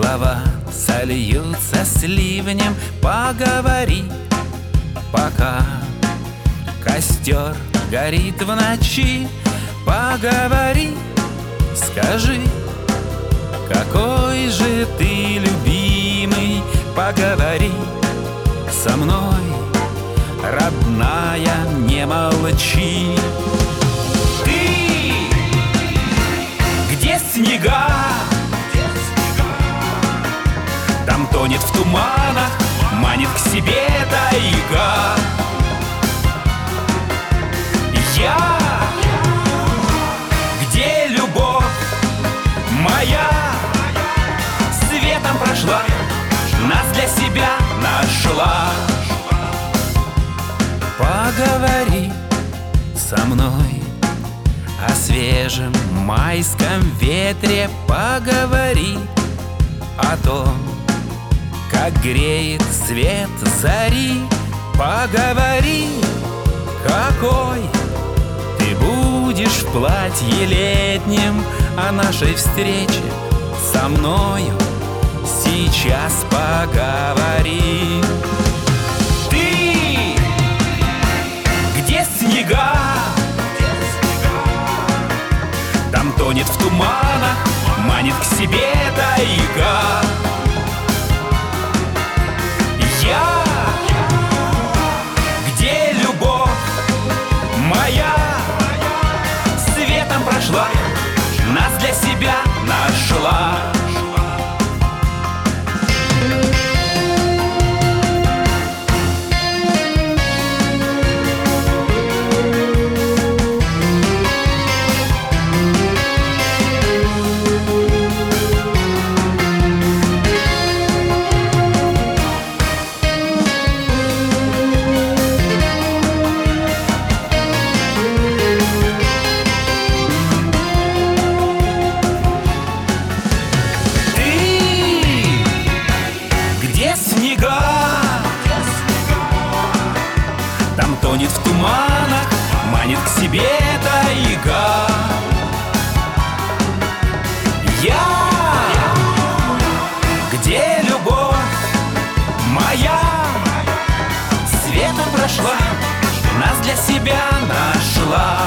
Слова сольются с ливнем. Поговори, пока Костер горит в ночи. Поговори, скажи Какой же ты любимый? Поговори со мной Родная, не молчи. Ты, где снега? Тонет в туманах, манит к себе тайга. Я, где любовь моя? Светом прошла, нас для себя нашла. Поговори со мной о свежем майском ветре Поговори о том, как греет свет зари. Поговори, какой ты будешь в платье летнем О нашей встрече со мною сейчас поговори. Ты, где снега? Там тонет в туманах, манит к себе тайга моя Светом прошла, нас для себя нашла Прошла, нас для себя нашла